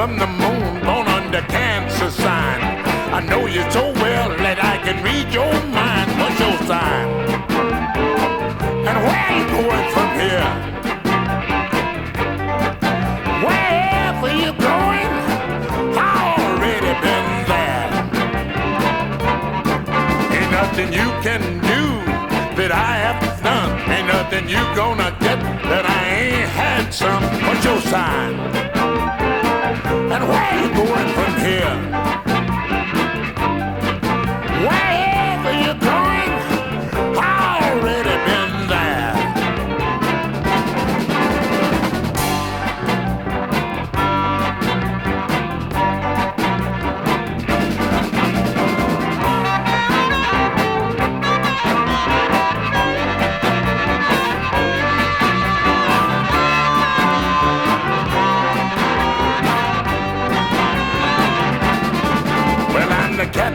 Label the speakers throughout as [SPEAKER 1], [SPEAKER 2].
[SPEAKER 1] from the moon, born under cancer sign. I know you so well that I can read your mind. What's your sign? And where are you going from here? Wherever you going, I already been there. Ain't nothing you can do that I haven't done. Ain't nothing you gonna get that I ain't had some. What's your sign?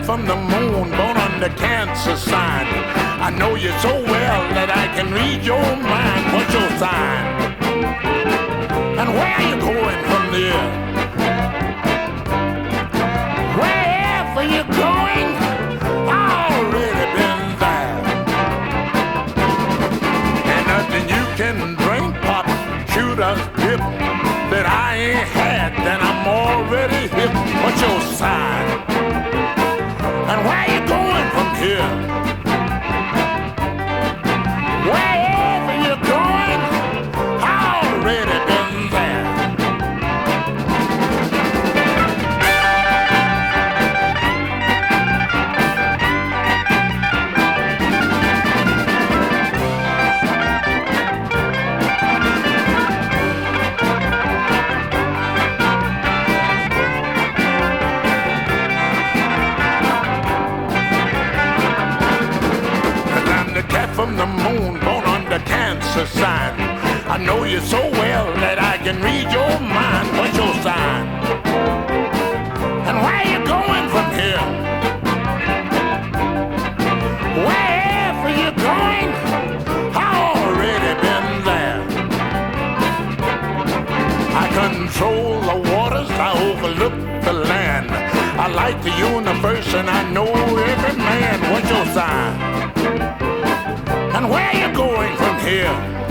[SPEAKER 1] From the moon, born on the cancer sign. I know you so well that I can read your mind. What's your sign? And where are you going from there? Wherever you're going, I've already been there. And nothing you can drink, pop, shoot us, dip that I ain't had, then I'm already hip. What's your sign? Sign. I know you so well that I can read your mind. What's your sign? And where you going from here? Wherever you're going, I already been there. I control the waters, I overlook the land. I like the universe and I know every man. What's your sign? And